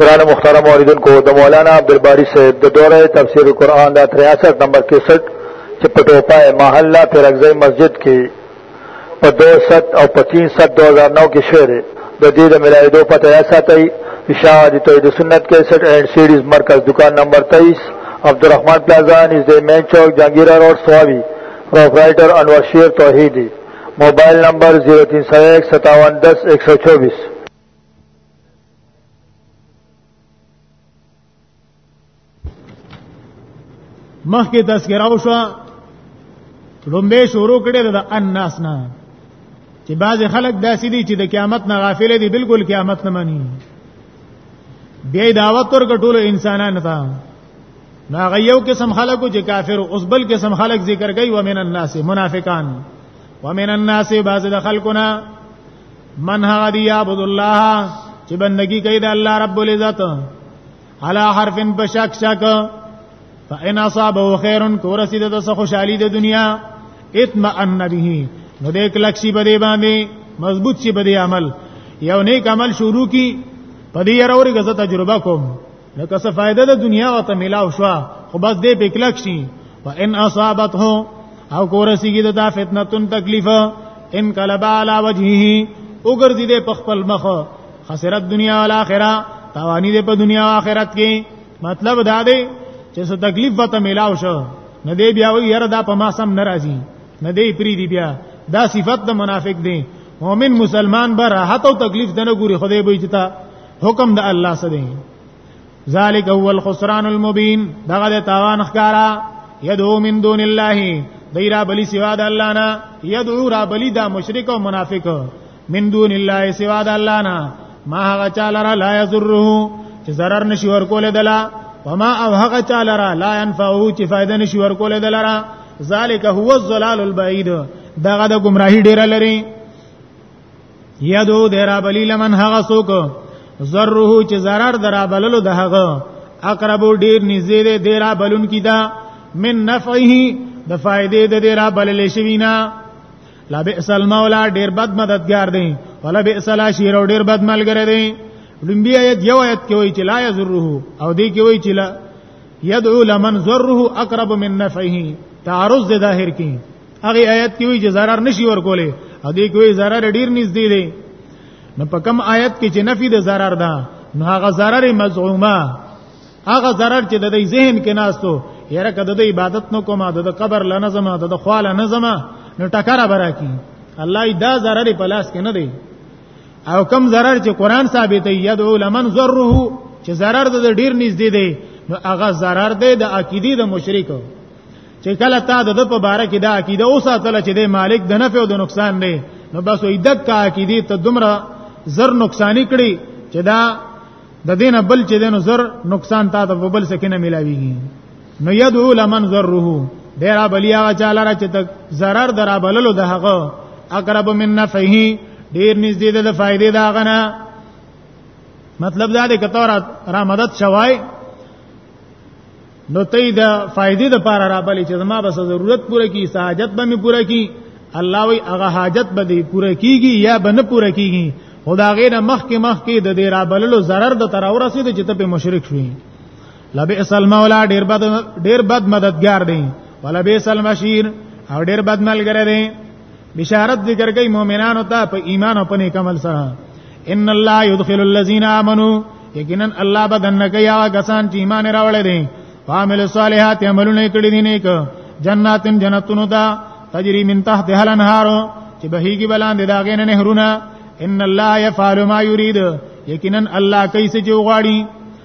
گران مختار موردن کو دا مولانا عبدالباری صاحب دا دورہ تفسیر قرآن دا 63 نمبر 63 چې په ټوپای محله پیرګزی مسجد کې په 200 او 300 2009 کې شعر د دې د ملایدو پته یا ساتي اشاعت توحید سنت 61 اینڈ سیریز مرکز دکان نمبر 23 عبدالرحمن پلازا نزد مین چوک جهانگیر روډ سوابي پرایټر انور شیر توحیدی موبایل نمبر 03015710124 مخکې تذکرہ وشو لومبه شروع کړي د الناس نه چې بعض خلک داسې دي چې د قیامت نه غافل دي بالکل قیامت نه مانی بیا دعوت ورکټول انسانانو ته نا غيو قسم خلقو چې کافر اوس بل قسم خلق ذکر کوي ومن الناس منافقان ومن الناس بعض د خلقنا من هغه دی عبد الله چې بندگی کوي د الله رب العزت على حرف بشک شک فإن أصابه خير كورسيد د خوشحالي د دنیا اطمئن به نو دې کلک شي بده باندې مضبوط شي بده عمل یو نیک عمل شروع کی پدې یې راوړي غزه تجربه کوم نو که څه فائدہ د دنیا او ته ملاو شو خو بس دې په کلک شي وان اصابته او کورسیږي د دا فتنه تن تکلیف ان قلب علی وجهه وګرځي دې په خپل مخ خسرت دنیا او آخرت توانی دې په دنیا او آخرت کې مطلب دا دی چې څه تکلیف وته ملاو شو نه دې بیا وی یره دا په ما سم ناراضي نه دې پری دی بیا دا صفت د منافق دی مؤمن مسلمان به راحت او تکلیف دنه ګوري خدای به اجتا حکم د الله سره دی ذالک هو الخسران المبین دغه د تاوان ښکارا یدو من دون الله دیرا بلی سوا د الله نه یدو را بلی دا مشرک او منافق من دون الله سوا د الله نه ما هغه چاله را لا یذره چې zarar نشي ورکول دلا وما او هغه چاله را لا ينفعو چې فائدہ نشي ورکول دلرا ذالک هو الظلال البعید دغه د گمراهی ډیر لري یدو درا بلی لمن هغه سوک ذره چې zarar درا بللو د هغه اقرب ډیر نږدې دی درا بلون کی دا من نفعه د فائدې د درا بلل شوینا لا بئس المولا ډیر بد مددگار دی ولا بئس الاشیر ډیر بد ملګری دی لمبی آیت یو آیت کې وایي چې لا یذره او دی کې وایي چې لا یدعو لمن ذره اقرب من نفعه تعارض ظاهر کې هغه آیت کې وی چې zarar نشي ورکولې هغه کې وی zarar ډیر نږدې دی نو په کوم آیت کې چې نفي د zarar ده نو هغه zarar مزعومه هغه zarar چې د دې ذهن کې ناستو یره کده د عبادت نو کومه د قبر لنظم د خواله نظم نو ټکر برا کی الله دا zarar په لاس کې نه دی او کم zarar چې قران ثابت یدعو لمن ذره چې zarar د ډیر نږدې دی نو هغه zarar دی د عقیده د مشرکو چې کله تا د په باره کې دا عقیده او ساتله چې د مالک د نفع او د نقصان دی نو بس وې دک کا عقیده ته دومره زر نقصانی کړي چې دا د دینه بل چې دینو زر نقصان تا ته بل سکینه ملاویږي نو یدعو لمن ذره ډیر بلیا چاله را چې تک zarar درا بللو د هغه اقرب من نفعه ډیر نږدې ده د فائدې دا غنه مطلب دا دی کته را مدد شوای نو ته دا فائدې د پاره را بلې چې زما بس ضرورت پوره کی ساجت به می پوره کی الله وی هغه حاجت به دی پوره کیږي یا به نه پوره کیږي خدا غیر مخ کې مخ کې د دې را بللو zarar د تر اورسې د چته په مشرک شوی لبئس المولا ډیر بد ډیر بد مددگار دی ولا بیس المشیر او ډیر بد ملګری دی بشارت ذکر کوي مؤمنانو ته په ایمان او په نیک عمل سره ان الله يدخل الذين امنوا یقینا الله بدن کوي هغه کسان چې ایمان راوړل دي عامل صالحات عملونه کړی دي نیک جناتن جنتونو دا تجری من تحت الانهار چې بهيږي بلان دي داغې نه نهرونه ان الله يفعل ما يريد یقینا الله کوي چې غواړي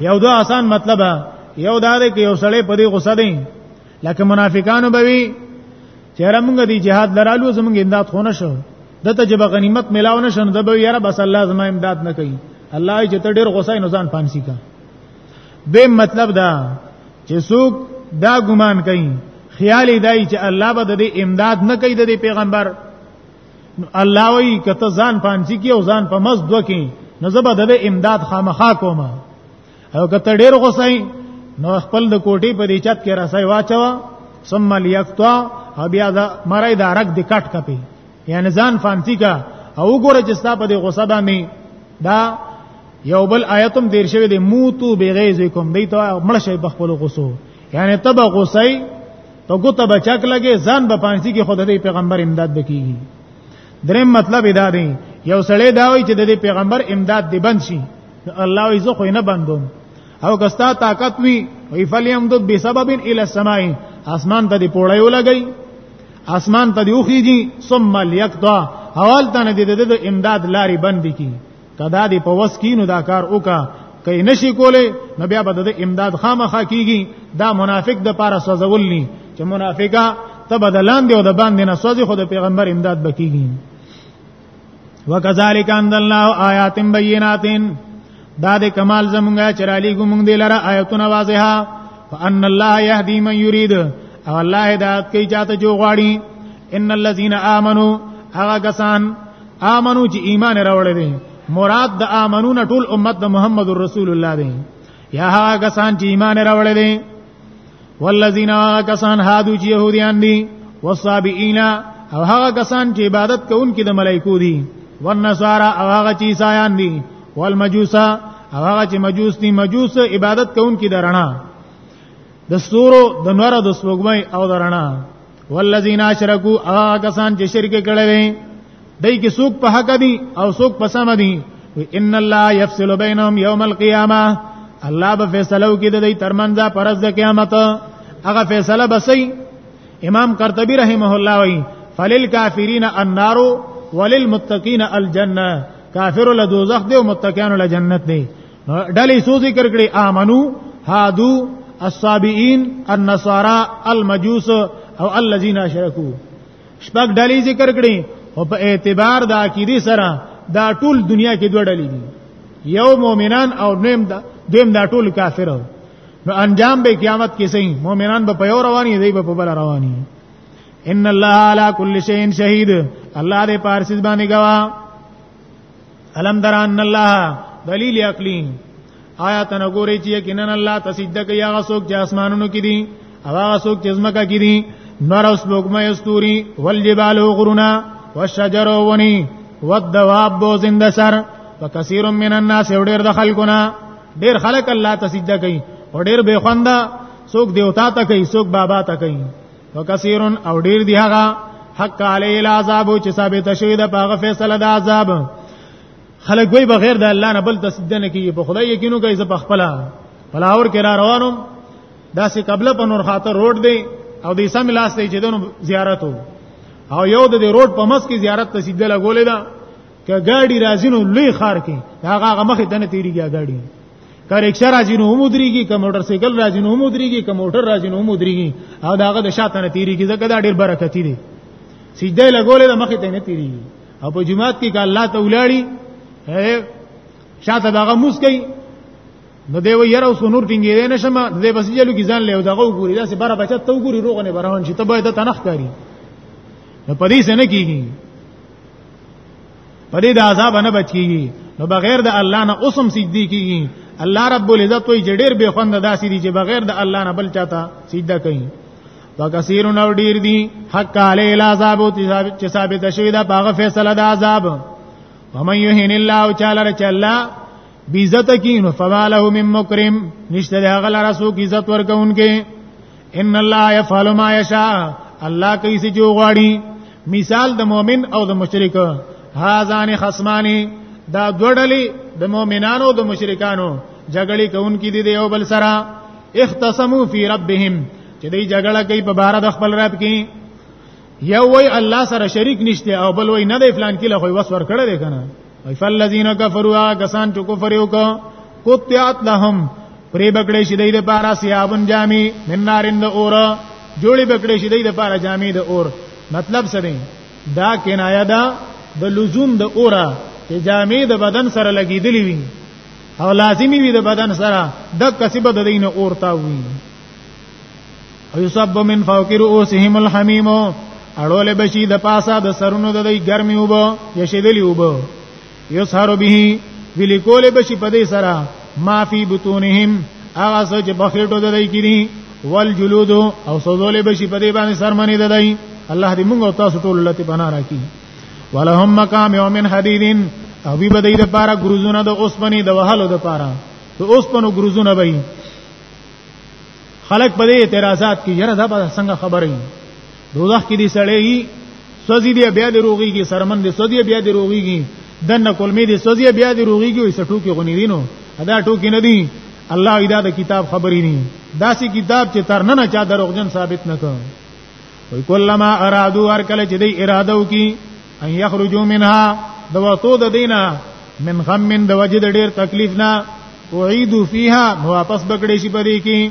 یو دو آسان مطلب یو دا دی چې یو سړی په دې غوسه دی لکه منافقانو به وي چې رمغه دی جهاد لرالو زمونږ امداد خونه شو دته چې به غنیمت ملاو نه شنه د به یاره بس الله زما امداد نه کوي الله چې ته ډیر غوسه نه ځان پانسی کا به مطلب دا چې څوک دا ګمان کوي خیال دی چې الله به د امداد نه کوي د پیغمبر نو الله وی کته ځان پانسی کې او ځان په مز دو کې نو زبا د امداد خامخا کوما او کته ډیر غوسای نو خپل د کوټي په دې چت کې رسای واچوا ثم ليقطع بیا دا مړی دا رګ د کټ کپی یعنی ځان فانسی کا او ګوره چې ستا په دې غوسه باندې دا یو بل آیتم دیر شوی دی موتو بغیظکم دی ته مړ شي بخپل غوسو یعنی تب غوسه ته ګوته بچک لګې ځان به پانسی کې خدای پیغمبر امداد بکیږي دریم مطلب ادا دی یو سړی دا وایي چې د پیغمبر امداد دی بند شي الله یې زه خو نه بندوم او کستا طاقت وی وی فلیم دو بسبب الی السماء اسمان ته دی پوړایو لګی اسمان ته دی اوخیږي ثم لیقطع حوال ته نه دی د امداد لاري بند کی کدا دی په وس کینو دا کار وکا کای نشي کوله نو بیا به د امداد خامخا کیږي دا منافق د پاره سوزولني چې منافقا ته بدلان دی او د باندې نه سوزي خو د پیغمبر امداد بکیږي وکذالک ان الله آیات بینات دا د کمال زمونږه چرالی ګمږ دی لره آیتونه واضحه فان الله یهدی من یرید او الله هدایت کوي چاته جو غواړي ان الذين امنوا هغه کسان امنو چې ایمان راوړل دي مراد د امنون ټول امت د محمد رسول الله دی یا هغه کسان چې ایمان راوړل دي والذین کسان هادو چې يهوديان دي والصابئین او هغه کسان چې عبادت کوونکي د ملائکو دي والنصارى او هغه چې عیسایان دي والمجوس او هغه چې مجوس دي مجوس عبادت کوونکي د رڼا د سورو د نور د سپوږمۍ او د رڼا والذین اشرکوا هغه کسان چې شرک کړي وي دای کې څوک په حق دي او څوک په سم دي ان الله یفصل بینهم یوم القیامه الله به فیصله وکړي د دې ترمنځ پرز د قیامت هغه فیصله بسې امام قرطبی رحمه الله وی فللکافرین النار وللمتقین الجنه کافر له دوزخ دی او متقین له جنت دی ډلې سو ذکر کړي امنو هادو الصابئین النصارى المجوس او الذين اشركوا شپږ ډلې ذکر کړي او په اعتبار د عقیده سره دا ټول دنیا کې دوه ډلې دي یو مؤمنان او نیم دا دیم دا ټول کافر نو انجام به قیامت کې صحیح مؤمنان به په یو رواني دی به په بل رواني ان الله علی کل شیء شهید الله دې پارسیز باندې گواه الم در ان الله دلیل عقلی آیا تنه ګوري چې یقینا الله تصدق یا غسوک چې اسمانونو کې دي او غسوک چې زمکه کې دي نور اوس لوګمه استوري والجبال غرنا والشجر ونی والدواب بو زنده سر وکثیر من الناس ډیر د خلقنا ډیر خلق الله تصدق کوي او ډیر به خوندا څوک دیوتا ته کوي څوک بابا ته کوي وکثیرن او ډیر دی هغه حق علی العذاب چې ثابت شوی د پاغه فیصله د عذاب خلک وی بغیر د الله نه بل تصدیق نه کوي په خدای یقینو کوي زه پخپلا پلاور کې را روانم دا سه قبله په نور خاطر روډ دی او د سم لاس ته چې دونو زیارت وو او یو د روډ په مس کې زیارت ته سیده لګولې ده که ګاډي راځینو لوی خار کې هغه مخه دنه تیریږي ګاډي که رکشا راځي نو هم دريږي که موټر سایکل راځي نو هم دريږي که موټر راځي نو هم دريږي او داغه د شاته نه تیریږي ځکه دا ډیر برکت دی سجده لګولې د مخې ته نه تیریږي او په جمعات کې که الله ته ولاړی شاته داغه موس کوي نو دی و یره اوس نور ټینګې نه شم د بسجلو کې ځان له دغه وګوري دا سه بره بچت ته وګوري روغ نه برهان شي ته به د تنخ کاری نو پدې سنه کیږي په دې د عذاب نه بچيږي نو بغیر د الله نه اوسم سجدي کیږي الله رب العزت وی چې ډېر به خوند داسې دي چې بغیر د الله نه بل چاته سجده کوي وکثیر نو ډیر دي حق علی العذاب چې ثابت شوی دا پاغه فیصله د عذاب ومن یهین الله تعالی چې الله بیزت کینو فما له من مکرم نشته هغه لرسو کی عزت ورکونکي ان الله يفعل ما يشاء الله کوي چې جو غواړي مثال د مؤمن او د مشرک هاذان خصمانی دا دوړلې د مؤمنانو او د مشرکانو جګړې کوونکې دي د یو بل سره اختصمو فی ربهم چې دوی جګړه کوي په بار د خپل رب کې یو وی الله سره شریک نشته او بل وی نه دی فلان کې له خو وسور کړه دی کنه وی فالذین کفروا کسان چې کفر وکړه قطعت لهم پرې بکړې شي د لپاره سیابن جامي من نارین د اور جوړې بکړې شي د لپاره جامي د اور مطلب څه دی دا کنایه ده د لزوم د اوره چې جامې د بدن سره لګېدلې وي او لازمی وي د بدن سره د کسب د دین اور تا وي او یصب من فوق رؤوسهم الحمیم اړول بشي د پاسه د سرونو د دی ګرمي وبو یشدلی وبو یسهر به ویل کول بشي په دې سره ما فی بطونهم هغه څه چې بخېټو د دای کړي والجلود او سوزول بشي په دې باندې سرمنې د دای الله دې موږ او تاسو ټول لته پناه راکړي ولهم مقام یوم حدید او وی بدای د پاره ګروزونه د اوسپنې د وهلو د پاره د اوسپنو ګروزونه به خلک په دې اعتراضات کې یره دا به څنګه خبرې دوزخ کې دي سړېږي سوځي دی بیا د روغيږي سرمن دي سوځي بیا د روغيږي دنه کلمې دي سوځي بیا د روغيږي وي سټو کې غونې دي نو ادا ټوکی نه دي الله ادا د کتاب خبرې ني داسې کتاب چې تر نه نه چا دروغجن ثابت نه کړ وي کلمہ ارادو هر کله چې دی اراده وکي ان یخرجو منها د وتو د دینه من غم من د وجد ډیر تکلیف نه اعيدو فيها واپس بکړې شي پدې کې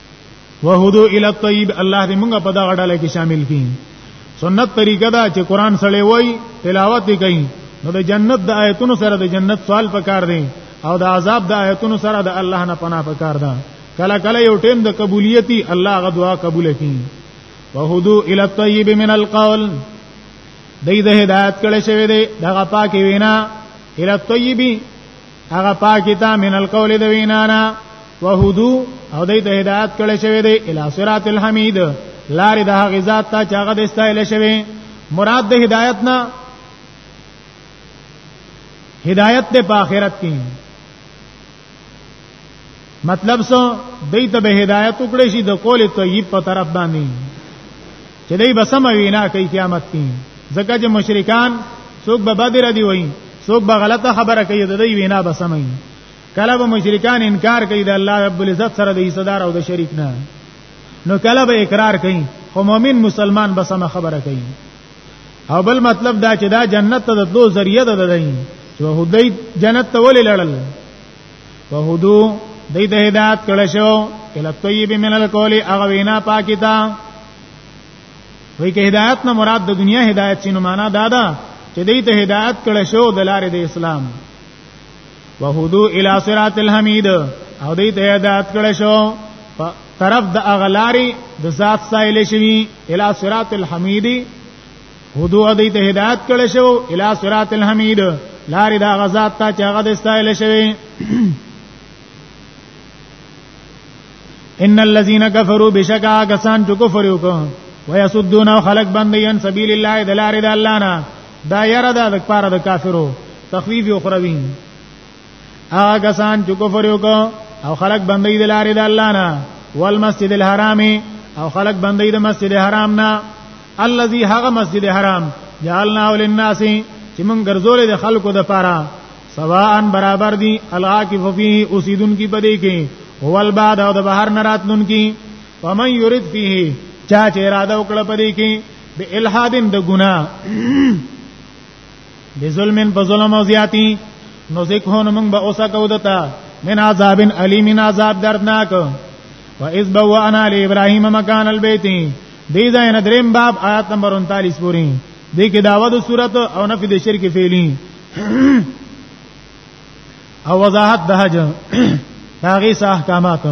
وهدو الی الطیب الله دې موږ په دا غړاله کې شامل کړي سنت طریقه دا چې قران سره وای تلاوت کوي نو د جنت د آیتونو سره د جنت سوال پکار دی او د عذاب د آیتونو سره د الله نه پناه پکار ده کله کله یو ټیم د قبولیتی الله غ دعا قبول کړي وهدو الی الطیب من القول دای د هدایت کړه شوی دی دغه پاکي وینا الی الطیبی هغه پاکی تا من القول د وینانا وهدو او دې ته هدایت کړي شوی دی الی صراط الحمید لارې د هغه ذات ته چې هغه د استایل شوی مراد د هدایت نه هدایت ته په آخرت کې مطلب څه دای ته به هدایت وکړي شي د قول طیب په طرف باندې چې دای به سم وینا کوي قیامت کې ځکه چې مشرکان څوک به بدر دی وایي څوک به غلطه خبره کوي د دوی وینا به سمي کله به مشرکان انکار کوي د الله رب العزت سره د حصدار او د شریک نه نو کله به اقرار کوي خو مؤمن مسلمان به سم خبره کوي او بل مطلب دا چې دا جنت ته د دو ذریعہ ده دی چې هدی جنت ته ولې لړل فهدو دې ته هدایت کړه شو اله طیب من القول هغه وینا پاکی تا وای کې هدایت نه مراد د دنیا هدایت شنو معنا دا ده چې دې ته هدایت کړه شو د لارې د اسلام وهدو الی صراط الحمید او دې ته هدایت کړه شو طرف د اغلاری د ذات سایل شوی الی صراط الحمیدی هدو دې ته هدایت کړي شو الی صراط الحمید لارې دا غزاد ته چې هغه د استایل شوی ان الذين كفروا بشکا کسان چې کفر وکړ ويسدون خلق بنديان سبيل الله دلار د الله نه دا یره دا د پاره د کافرو تخویف او خروی هغه کسان چې کفر وکړ او خلق بندي دلار د الله نه والمسجد الحرام او خلق بندي د مسجد الحرام نه الذي هغه مسجد حرام جعلنا للناس چې موږ ګرځولې د خلکو د پاره سواء برابر دي العاکف فيه اوسیدون کی پدې کې هو البعد او د بهر نه راتلون کی ومن يريد فيه چا چې اراده وکړه پدې کې به الحادن د ګنا به ظلمن په ظلم او زیاتی نو ذکر نو موږ به اوسه کو دتا من عذاب الیم عذاب دردناک و اذ بوانا لابراهیم مکان البیت دې ځای نه دریم باب آیات نمبر 39 پورې دې کې داوا د صورت او نفي د شرک فعلی او وضاحت د حج هغه سه احکامات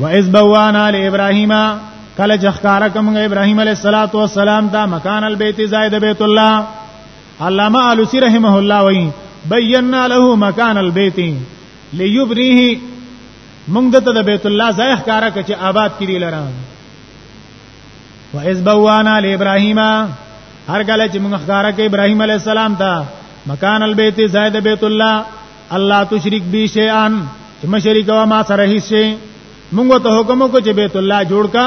و اذ بوانا لابراهیم کله چې ښکارا کوم ابراهیم علیه الصلاۃ والسلام دا مکان البیت زائد بیت الله علامه علوسی رحمه الله وی بینا له مکان البیت لیبنیه مونږ دته د بیت الله ځای ښکارا کچ آباد کړي لره و اذ بوانا لابراهیم هر کله چې مونږ ښکارا کې ابراهیم علی السلام ته مکان البیت زائد بیت الله الله تشرک بی شیئا چې مشرک وا ما سره هیڅ شي مونږ ته حکم وکړو چې بیت الله جوړ کا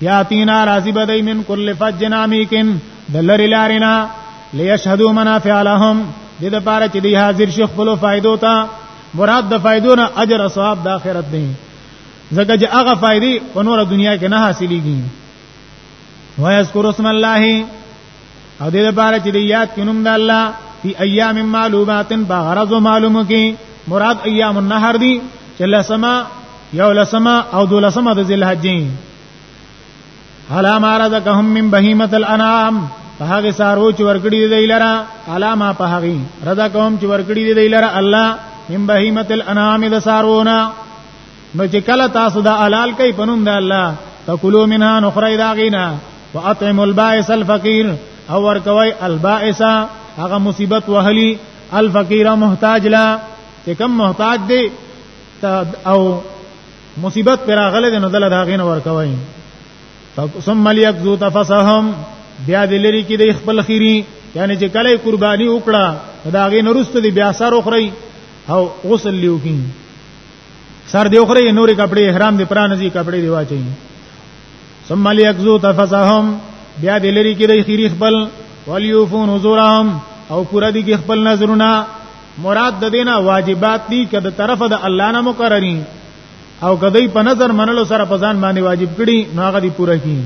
یاتینا راضی بدای من کل فج نامیکن دلری لارینا لیشهدوا منافع لهم دې د پاره چې دی حاضر شي خپل فائدو ته مراد د فائدو نه اجر او ثواب د آخرت دی زکه چې هغه فائدې په نور دنیا کې نه حاصلېږي ويذكر اسم الله او دې لپاره چې یاد کینوم د الله فی ایام معلومات بغرض معلومه کې مراد ایام النهر دی چې لسما یو لسما او دو لسما د ذل حجې حالا ما رزقهم من بهیمه الانعام په هغه سارو چې ورکړي دی لره علامه په هغه رضا کوم چې ورکړي دی لره الله من بهیمه الانعام د سارونه نو چې کله تاسو دا حلال کوي پنوم د الله فکلوا منها نخری داغینا واطعم البائس الفقير او ورکوي البائس هغه مصیبت وهلی الفقير محتاج لا چې کم محتاج دی او مصیبت پر غلې د نزل داغین ورکوي ثم ليقذو تفسهم بیا د لری کې د خپل خيري یعنی چې کله قرباني وکړه داغین رست دی بیا سر اخري او غسل لیو کین سر دی اوخره نورې کپڑے احرام دی پرانه دي کپڑے دی واچي ثم ليقزو تفسهم بیا د لری کې د خيري خپل وليوفون حضورهم او پورا دي کې خپل نظرونه مراد د دینه واجبات دي کده طرف د الله نه مقرري او کدی په نظر منلو سره په ځان باندې واجب کړي نو هغه دي پوره کړي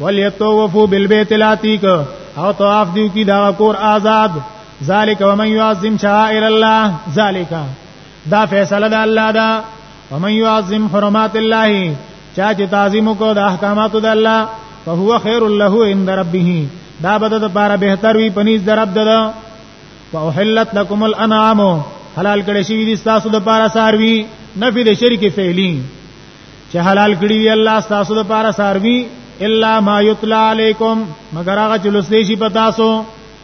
وليتوفو بالبيت العتيق او طواف دیو کی دا کور آزاد ذالک ومن يعظم شعائر الله ذالک دا فیصله د الله ده ومن يعظم حرمات الله چا چې تعظیم کو د احکامات د الله فهو خير له عند ربه دا بد د پاره بهتر وي پنيز د رب ده واحلت لكم الانعام حلال کړي شي دي تاسو د پاره ساروي نفي د شرک فعلی چې حلال کړي وي الله تاسو د پاره ساروي الا ما يطلع عليكم مگر هغه چې لسلی شي پتا سو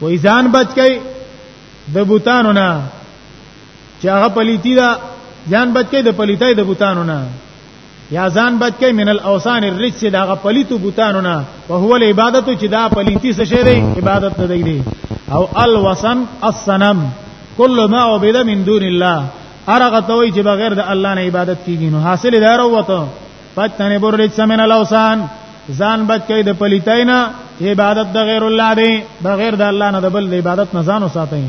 وای ځان بچ کئ د بوتانو نه چې هغه پلیتی دا ځان بچ کئ د پلیتای د بوتانو نه یا ځان بچ کئ من الاوثان الرجس دا هغه پلیتو بوتانو نه او هو له عبادت چې دا پلیتی څه شی دی عبادت نه دی او الوثن الصنم کل ما عبد من دون الله ارغه توي چې بغیر د الله نه عبادت کیږي نو حاصل دا وروته پتنه بر رجس من الاوسان ځان بچ کړئ د پلیتاینا عبادت د غیر الله دی بغیر د الله نه د بل عبادت نه ځان وساتئ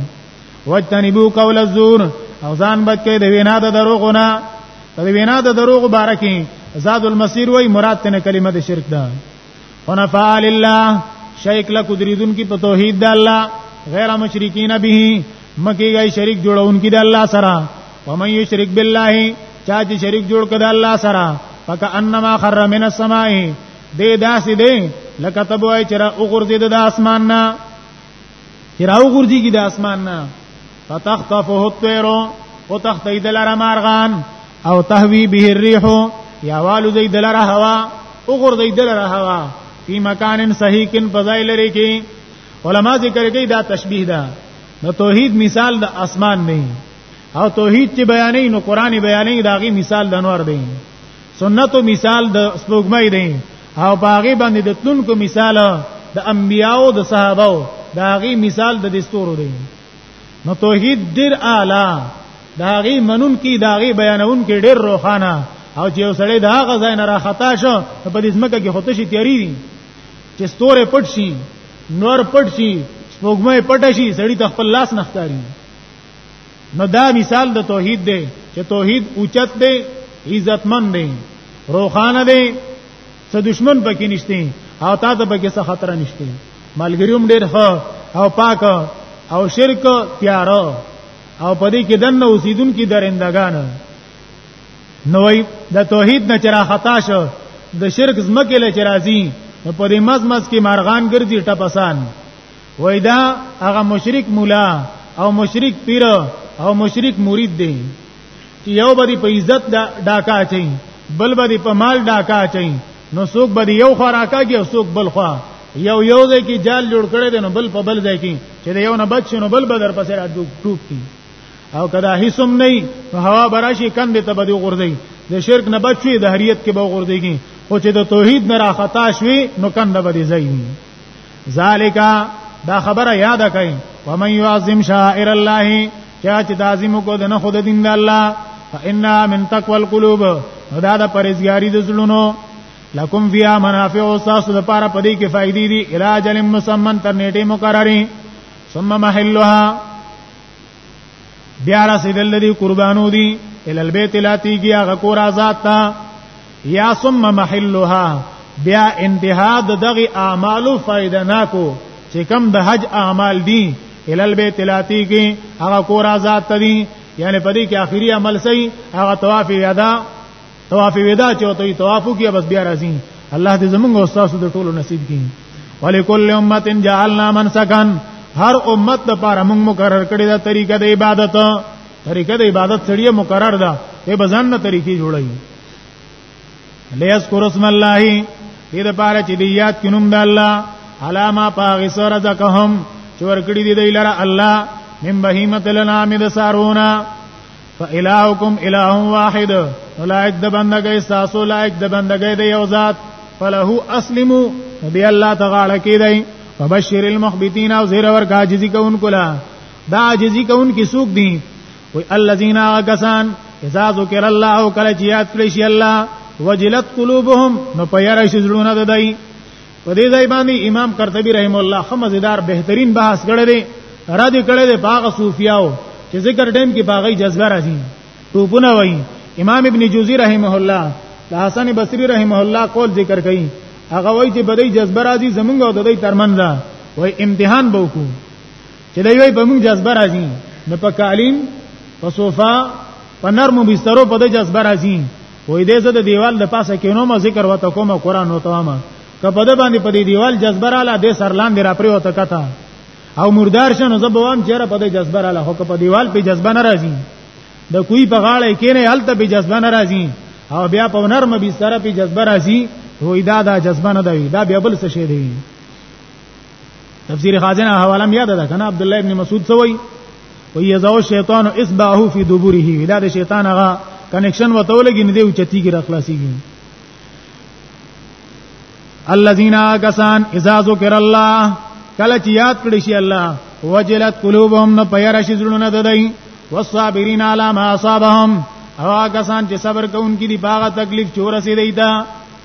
وجتنبو قول الزور او ځان بچ کړئ د وینا د دروغونه د وینا د دروغ بارکه زاد المسیر وای مراد تنه کلمه د شرک ده حنفاء لله شیک لا قدرتون کی په توحید د الله غیر مشرکین به مکی گئی شریک جوړون کی د الله سره ومن یشرک بالله چا چې شریک جوړ کړه د الله سره فک انما خر من السماء دې داسې دې لکه تبوای چې را وګرځید د اسمان نه چې راو ګرځي کې د اسمان نه فتخطفه الطير او تختی دلر مارغان او تهوی به الريح یا والو زی دلر هوا او غر زی دلر هوا فی مکان صحیحن فضائل لري کې علما ذکر کوي دا تشبیه ده نو توحید مثال د اسمان نه او توحید چې بیانې نو قران بیانې داغي مثال د انوار دی سنت او مثال د سپوږمۍ دی او باغی باندې د تلونکو مثال د انبیاو د صحابه د هغه مثال د دستورو دی نو توحید ډیر اعلی د هغه منون کی د هغه بیانون کی ډیر روخانه او چې وسړی د هغه ځای نه را خطا شو په دې ځمکه کې هوته شي تیاری دي چې ستوره پټ شي نور پټ شي سپوږمۍ پټ شي سړی تخپل لاس نختاري نو دا مثال د توحید دی چې توحید اوچت دی عزتمن دی روخانه دی څه دشمن پکې نشته او تا ته پکې څه خطر نشته ملګریوم ډېر ښه او پاک او شرک تیار او پدې کې دنه اوسیدونکو درندگان نوې د توحید نه چر خطا شو د شرک زمکه لچ راځي په دې مز مز کې مارغان ګرځي ټپسان وای دا هغه مشرک مولا او مشرک پیر او مشرک مرید دی چې یو به په عزت دا ډاکا چي بل به په مال ډاکا چي نو څوک به یو خوا راکاږي او څوک بل خوا یو یو ځای کې جال جوړ کړي دي نو بل په بل ځای کې چې یو نه بچ نو بل بدر پسې را ټوپ کی او کدا هیڅم نه نو هوا براشي کند ته بده غورځي د شرک نه بچوي د هریت کې به غورځيږي او چې د توحید نه راخطا شوي نو کند به دي ځي ذالک دا خبره یاد کړئ ومن يعظم شائر الله چا چې تعظیم کو د نه خود دین د الله فإنا من تقوى القلوب دا د پرېزګاری د زړونو لکم فیا منافع او ساسو د پاره پدې کې فائدې دي علاج لم مسمن تر نیټه مقرری ثم محلها بیا رسیدل لري قربانو دي ال البيت لاتی کی هغه کور آزاد تا یا ثم محلها بیا انتها د دغه اعمالو فائدہ ناکو چې کم د حج اعمال دي ال البيت لاتی کی هغه کور آزاد تا دي یعنی پدې کې اخیری عمل سي هغه طواف یادا طواف ودا چې وته طواف کیه بس بیا راځي الله دې زمونږ او تاسو د ټولو نصیب کړي ولکل امه جعلنا منسکا هر امت د پاره موږ مقرر کړی دا طریقه د عبادت طریقه د عبادت سړی مقرر ده ته بزن نه طریقې جوړی لیس قرسم الله دې د پاره چې دی یاد کینوم د الله علاما پاغ سره ځکهم چې ورکړي دی لره الله من بهیمت لنا مد سارونا فإلهکم اله واحد لایک د بندګۍ تاسو لایک د بندګۍ د یو ذات فله اسلمو دی الله تعالی کې دی وبشر المخبتين او زیر ور کاجزی کون کلا دا عاجزی کون کی سوق دي وی الذين غسان اذا ذکر الله کله چې یاد کړی شي الله وجلت قلوبهم نو پیرا شي زړونه ددای په دې ځای باندې امام قرطبي رحم الله خمزدار بهترین بحث کړی دی را دي کړی دی باغ صوفیاو چې ذکر ټیم کې باغی جذبه راځي ټوپونه وایي امام ابن جوزی رحمه الله د حسن بصری رحمه الله قول ذکر کړي هغه وایي چې بدی جذبه راځي زمونږ او د دې ترمنځ وای امتحان به وکړو چې دوی وای په موږ جذبه راځي نه په کالین په صوفا په نرمو بسترو په د جذبه راځي وې دې زه د دیوال د پاسه کې نو ما ذکر وته کوم قران وته ما کپه د باندې په دې دیوال جذبر اله د سر لاندې را پرې وته کته او مردار شنو زبوام چیرې په دې جذبر اله هو کپه دیوال په جذبه ناراضي د کوی په غاړه کې نه هلته به جذبه ناراضي او بیا په نرم به سره په جذبه راځي وې دا دا جذبه نه دی دا بیا بل څه شي دی تفسیر خازن حواله مې یاد ده کنه عبد الله ابن مسعود سوی و یزاو شیطان اسبعه فی دبره دا د شیطان هغه کنکشن وته ولګی نه دی او چتی کی را خلاصیږي الذين كسان اذا ذكر الله کله چې یاد کړی شي الله وجلت قلوبهم نه پیر شي زړونه ددای والصابرین علی ما اصابهم او کسان چې صبر کوونکي دي باغه تکلیف چور سي دیتا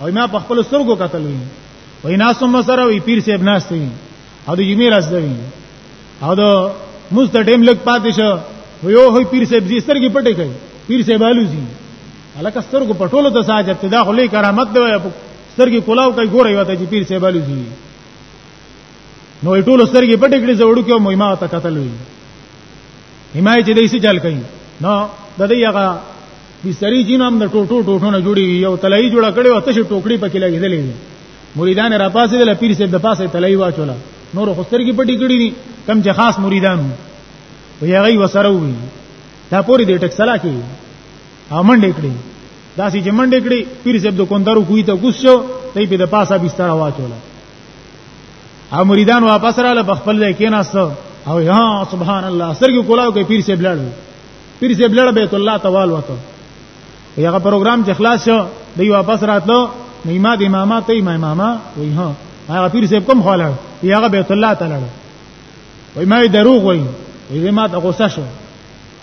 او ما په خپل سترګو قتل وی وای ناس هم سره وی پیر صاحب ناس دی او د جمعې راز دی او د مست ټیم لګ پاتې شو ویو هی پیر صاحب زی سترګې پټې کړي پیر صاحب الوزی الکه سترګو پټولو ته ساجت دا خو لوی کرامت دی سترګې کولاو کوي ګورې وته چې پیر صاحب الوزی نو ټول سترګې پټې کړې زوړو کې مو ما ته قتل وی حمایت دې سي چل کوي نو د دې هغه بستری جین هم د ټوټو ټوټو نه جوړي وي او تلای جوړه کړي او تشه ټوکړي پکې لګېدلې دي مریدان را پاسې د پیر صاحب د پاسه تلای واچولا نور خسترګي پټي کړي دي کم چې خاص مریدان وو وی هغه وسره وي دا پوری دې ټکسلا کې امن ډکړي دا سي جمن ډکړي پیر صاحب د کوندرو کوی ته ګوسو ته په د پاسه بستر واچولا ا مریدان واپس رااله بخپل ځای کې ناست او یا سبحان الله سرګي کولاو کې پیر صاحب لاړو پیر صاحب لړ بیت الله توال وته یغه پروګرام چې خلاص شو دی واپس راتلو نو ما د امامه ته ما امامه وی ها هغه پیر صاحب کوم خاله یغه بیت الله تعالی وی ما دروغ وی وی ما ته غوسه شو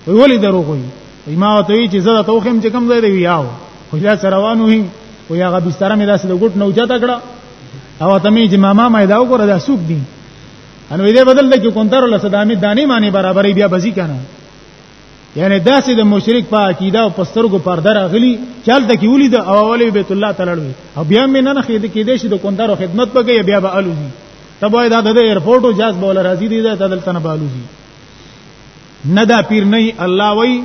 وی ولی دروغ وی وی ما ته چې زړه توخم چې کم ځای دی یاو خو یا سره روانو هی او هغه بستر مې داسې د ګټ نه اوچاته کړه او ته مې چې ماما مې دا وګوره دا سوق دي انو دې بدل د کې کونتر له صدامي دانی معنی برابرې بیا بزی کنه یعنی داسې د مشرک په عقیده او پسترګو پرده راغلی چل تکي ولید او اولی بیت الله تعالی او بیا مې نه خېد کې دې شي د کوندارو خدمت پکې بیا به الوزي تبوی دا د ایرپورټ او جاز بوله راځي دي دا دلته نه بالوزي نه دا پیر نه الله وای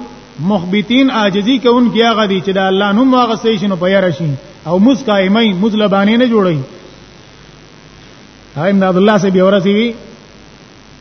مخبتین عاجزی کون کیا غدی چې دا الله نوم واغ سیشن په یاره شي او مز قائمای مز لبانی نه جوړي هایم عبد الله سی بیا ورسی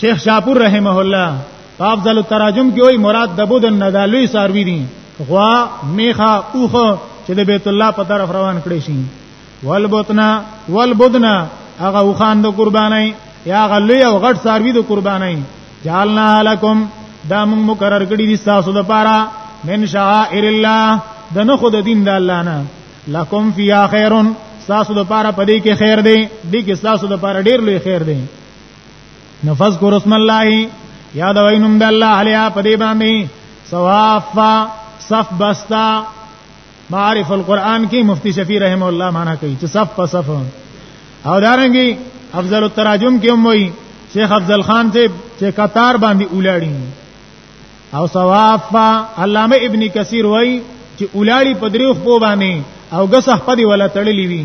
شیخ شاپور رحمه الله افضل التراجم کې وایي مراد د بودن نه د لوی ساروی دي غوا میخه اوخه چې د بیت الله په طرف روان کړي شي والبطنا والبدنا هغه وخان د قربانای یا غلې او غټ ساروی د قربانای جعلنا لكم دا موږ مقرر کړی دي تاسو د پاره من شعائر الله د نه خود دین د الله نه لکم فی خیرن تاسو د پاره پدې کې خیر دی دې کې تاسو د پاره ډیر لوی خیر دی نفذكر اسم الله یا د وینم د الله علیا په دې باندې صوافا صف بستا معرف القرآن کې مفتی شفیع رحم الله معنا کوي چې صف په صف او دارنګي افضل التراجم کې هم وایي شیخ افضل خان ته چې قطار باندې اولاړي او صوافا علامه ابن کثیر وایي چې اولاړي په دریو خو باندې او ګسه په دی ولا تړلې وي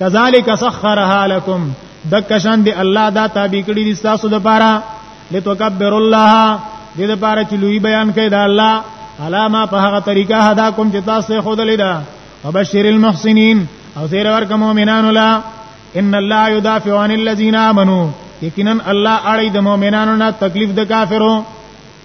کذالک سخرها لكم دکشان دی الله دا تابع کړی دي تاسو د پاره لتکبر الله دې د پاره چې لوی بیان کړي دا الله علامه په هغه طریقه هدا کوم چې تاسو خود لیدا وبشر المحسنین او زیر ورک مؤمنان لا ان الله يدافع عن الذين امنوا یقینا الله اړي د مؤمنانو نه تکلیف د کافرو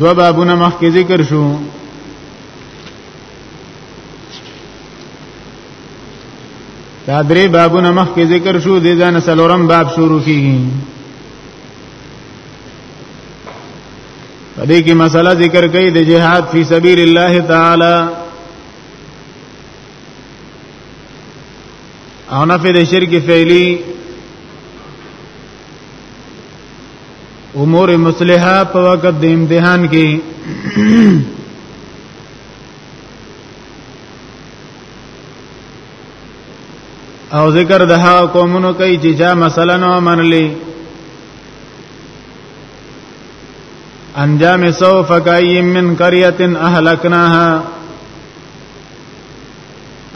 دو بابونه مخکې ذکر شو دا درې بابونه مخکې ذکر شو د ځان سلورم باب شروع کیږي په دې کې مسله ذکر کړي د جهاد فی سبیل الله تعالی او نفی د شرک فعلی امور مصلحه په وخت د امتحان کې او ذکر د ها قومونو کوي چې جا مثلا نو منلی انجام سو فکایم من قريه اهلکناها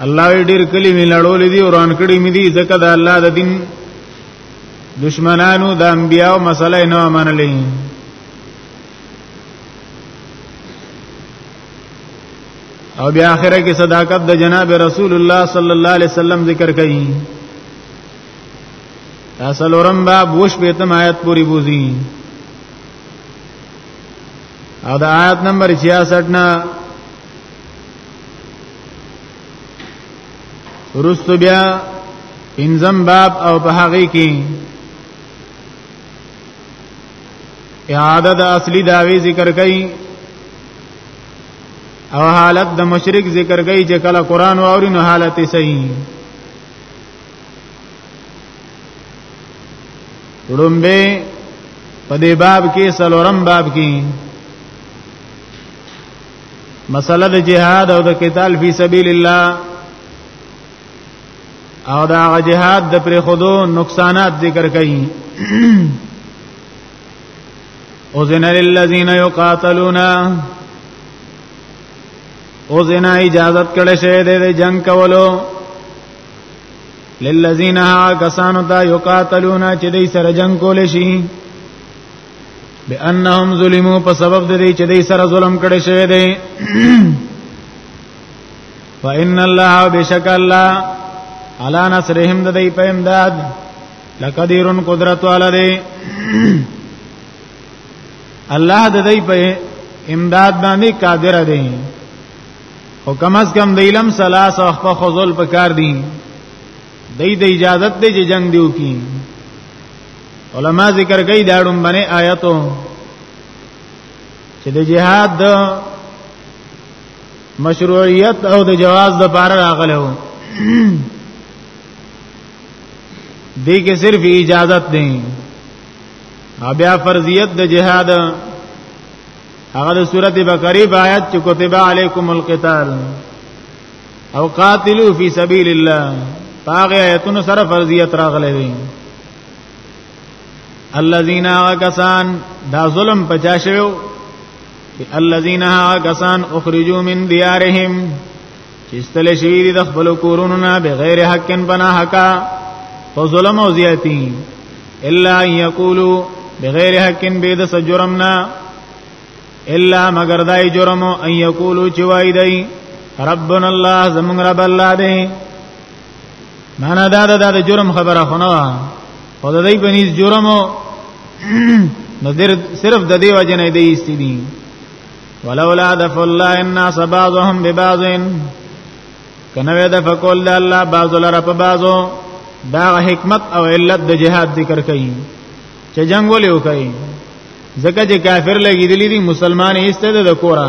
الله ډیر کلی می لړول دي وران کړی می دي ځکه د الله د دین دشمنانو د انبیاو مسله نه منلې او بیا اخره کې صداقت د جناب رسول الله صلی الله علیه وسلم ذکر کړي اصل اورم باب وش به تم آیت پوری بوزي او د آیت نمبر 66 نه رستو بیا پنځم باب او په هغه کې اعاده د اصلي داوی ذکر کړي او حالت د مشرک ذکر کړي چې کله قران او اوري نو حالت یې صحیح ورمبه په دې باب کې سلورم باب کې مسله د جهاد او د قتال فی سبیل الله او دا جهاد د پر خودو نقصانات ذکر کړي اذن للذین یقاتلون اذن اجازه کړه شه د جنگ کولو للذین ها کسانو ته یقاتلون چې دې سره جنگ کول شي بانهم ظلمو په سبب د دې چې دې سره ظلم کړي شوی دی وان الله بشک الله علا نصرهم د دې په امداد لقدیرن قدرت والا دی الله د دې په امداد باندې قادر دی او کم از کم د علم سلاس او خپل خذل پکار دی د دې اجازه دی چې جنگ دیو کی علما ذکر کوي دا ډوم باندې آیاتو چې د جهاد د مشروعیت او د جواز د بار راغلو دې کې صرف اجازت دی بیا فرضیت د جهاد هغه د سورته بقره په آیات چې کتب علیکم القتال او قاتلوا فی سبیل الله هغه آیتونو سره فرضیت راغلي دي الذين وكسان دا ظلم پچا شوو الذين وكسان اخرجوا من ديارهم چې استل شوی دي د خپل کورونو نه بغیر حق بنا حقا په ظلم او زیاتی الا یقولوا بغیر حق به د سجرمنا الا مگر دای جرم ان یقولوا چوای دی ربنا الله زمون رب الله دی معنا دا ده د جرم خبره خونه او د دې بنیز جرم نو در صرف د دې وجه نه دی استی دي ولولا دف الله الناس بعضهم ببعض کنه وې د فقول د الله بعض لره په بعضو دا حکمت او علت د جهاد ذکر کړي چې جنگ ولې وکړي ځکه چې کافر لګیدلی دي مسلمان ایسته د کورا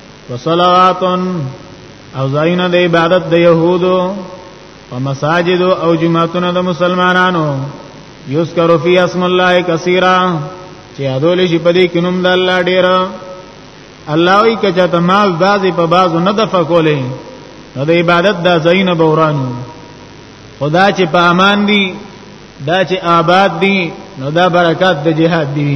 وصلوات او زاینه د عبادت د يهودو او مساجد او جمعتون د مسلمانانو یذکر فی اسم الله کثیرا چې ادول شي په دې کې نوم د الله ډیر الله وی کچا ته مال بازي په بازو نه د فکولې نو د عبادت د زاینه بورانو خدا چې په امان دي دا چې آباد دي نو دا برکات د جهاد دي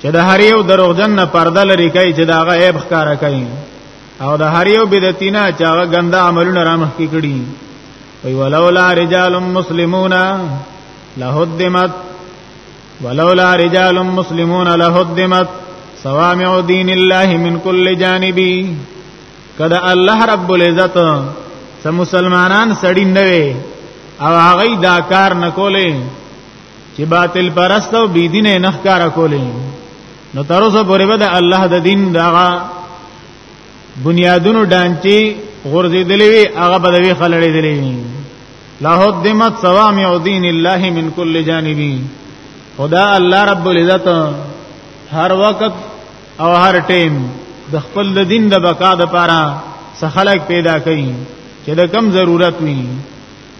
چې د هر یو دروغجن نه پرده لري کوي چې دا هغه عیب ښکارا کوي او د هر یو بدعتینا چې هغه ګنده عملونه را مخ کې کړي وی ولولا رجال مسلمون لهدمت ولولا رجال مسلمون لهدمت صوامع دین الله من کل جانبی کدا الله رب العزت سم مسلمانان سړی نه وي او هغه دا کار نکولې چې باطل پرست او بی دین نه ښکارا کولې نو تر اوسه پورې به د الله د دین دغه بنیادونو ډانچي غورځېدلې وي هغه به دوی خلړې دلې وي لهدمت صوامع دین الله من کل جانبی خدا الله رب العزت هر وخت او هر ټیم د خپل د دین د بقا د پاره سخلق پیدا کړي چې د کم ضرورت وي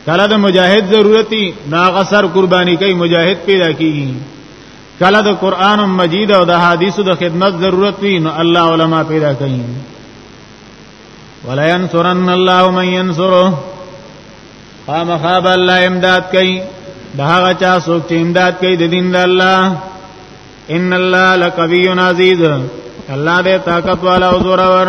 کله د مجاهد ضرورتي ناغه سر قرباني کوي مجاهد پیدا کیږي کله د قران مجید او د حدیثو د خدمت ضرورت وي نو الله علما پیدا کوي ولا ينصرن الله من ينصره خامخاب الله امداد کوي د هغه چا څوک چې امداد کوي د دین د الله ان الله لقوی عزیز الله دې طاقت والا او زورور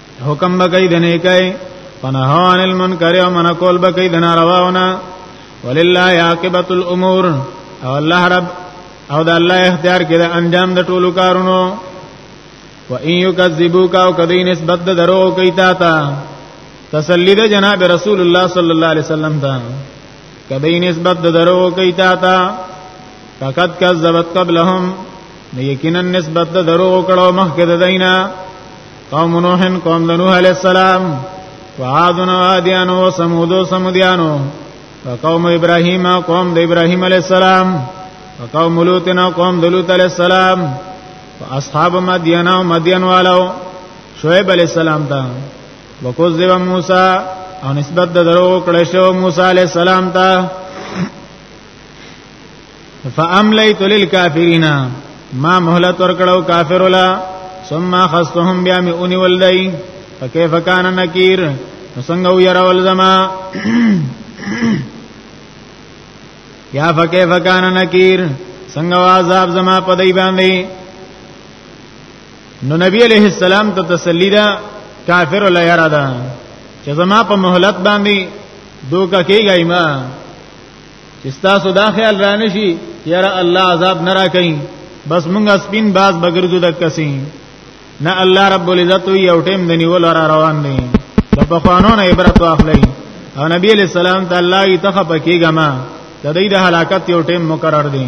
حکم بکای د نیکای پنهان المنکر او من کول بکای د نارواونه ولله عاقبت الامور او الله رب او د الله اختیار کې د انجام د ټولو کارونو و ان یکذبوک او کدی نسبت د درو کوي تا ته تسلی د جناب رسول الله صلی الله علیه وسلم ته کدی نسبت د درو کوي تا ته فقد کذبت قبلهم یقینا نسبت د درو کړه مخکې د دینه قوم نوح قوم نوح علیہ السلام وعاد وعادیان وثمود وثمودیان وقوم ابراهیم قوم د ابراهیم علیہ السلام وقوم لوط قوم د لوط علیہ السلام واصحاب مدین او مدین والو شعیب علیہ السلام ته وکذب موسی او نسبت د درو کړه شو موسی علیہ السلام ته فاملیت للکافرین ما مهلت ورکړو کافر ولا ثم خصهم بیا می اونی ولدای فكيف كان نکیر څنګه ویرا ولزما یا فكيف كان نکیر څنګه عذاب زما په دی باندې نو نبی علیہ السلام ته تسلی ده کافر لا یرا ده چې زما په مهلت باندې دوکه کیږي ما چې تاسو دا خیال رانه شي یاره الله عذاب نه راکړي بس مونږه سپین باز بغرزو د کسي نه الله رب العزت یو ټیم د نیول را روان دی د پخوانو نه عبرت واخلئ او نبی علیہ السلام ته الله یې تخ پکېګما د دې د هلاکت یو ټیم مقرر دی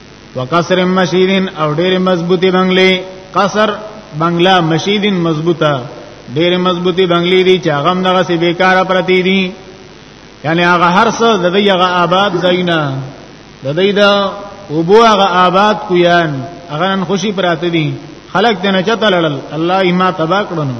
وقصر مشیدین او ډېر مضبوطی بنگلې قصر بنگلا مشیدین مضبوطه ډېر مضبوطی بنگلې دي چې هغه دغه سي بیکاره پرتی دي یعنی هغه هر څه د دې هغه آباد زینا د دې د وبو هغه آباد کویان هغه نن خوشي پراته دي خلک دې نه چته لړل الله یې ما تبا کړنو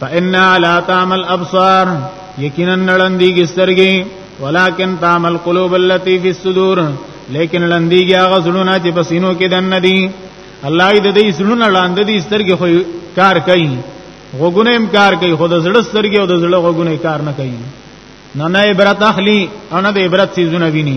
فإن لا تعمل ابصار یقینا نړندېږي سترګې ولكن تعمل قلوب التي في الصدور لیکن لندېږي هغه زړونه چې په سینو کې دنه دي الله دې دې زړونه لاندې دي سترګې خو کار کوي غوګونه هم کار کوي خو د زړه سترګې او د زړه غوګونه کار نه کوي نه نه عبرت اخلي او نه د عبرت سيزونه ویني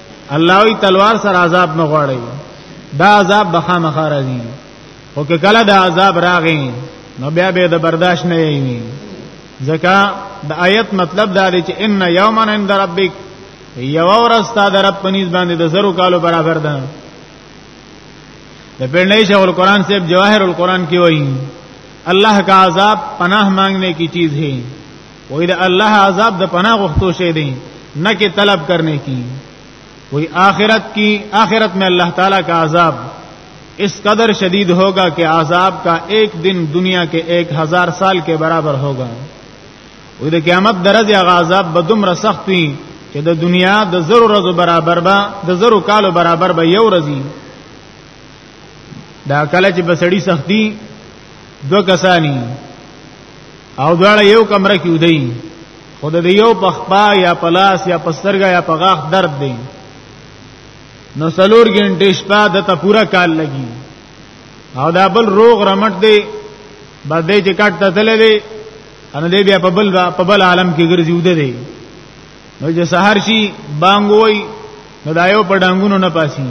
الله وی تلوار سره عذاب نه غواړي دا عذاب بخا مخاره دي او که کله دا عذاب راغی نو بیا به د برداشت نه یی ځکه د آیت مطلب دا دی چې ان یوما عند ربک یو ورځ تا د رب پنیز باندې د زرو کالو برابر ده د پړنې شیخ القرآن صاحب جواهر القرآن کې وایي الله کا عذاب پناہ مانگنے کی چیز ہے وای د الله عذاب د پناه غوښتو شي دي نه کې طلب کرنے کی وای آخرت کی آخرت میں اللہ تعالی کا عذاب اس قدر شدید ہوگا کہ عذاب کا ایک دن دنیا کے ایک ہزار سال کے برابر ہوگا وای د قیامت درځي هغه عذاب به دومره سخت وي چې د دنیا د زرو ورځو برابر به د زرو کالو برابر به یو ورځي دا کله چې بسړی سختی دو کسانی او دواړه یو کمره کې ودی خود د یو پخپا یا پلاس یا پسترګا یا پغاخ درد دی نو سلور غنټې شپه د ته پورا کال لګي او دا بل روغ رمټ دی باندې چې کټ ته تللی دی ان دې بیا په بل په بل عالم کې ګرځي وده دی نو چې سحر شي بانګ وای نو دا یو په ډنګونو نه پاسي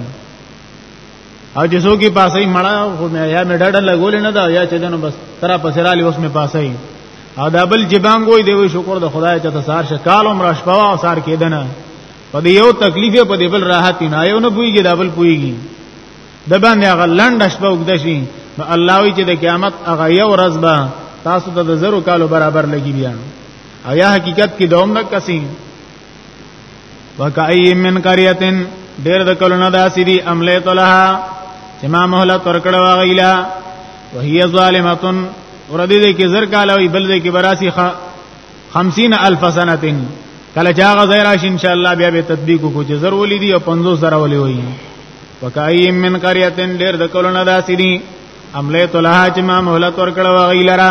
او چې څوک یې پاسې مړه خو مې یا مې ډډه لګول نه دا یا چې دنه بس تر پاسې را لوس مې پاسې او دا بل جبان ګوي دی وي شکر د خدای ته سار شکال عمر شپه او سار کېدنه په دې یو تکلیف په دې بل راحت نه یو نه پويږي دا بل پويږي د باندې هغه لند شپه وګد شي نو الله وی چې د قیامت هغه یو ورځ به تاسو ته د زرو کالو برابر لګي بیا او یا حقیقت کې دوم نه کسي وکای من قريهن ډېر د کلونه داسې دي عمله طلها چې ما مهلت ورکړو غیلا وهي ظالمه وردی دې کې زر کاله وي بل دې کې براسي 50000 سنه کله چې هغه ځای راشي ان شاء الله بیا به تطبیق وکړو چې زر ولې دي او 50 زر ولې وي وکای من قريهن ډېر د کلونه داسې دي عمله طلها چې ما مهلت ورکړو غیلا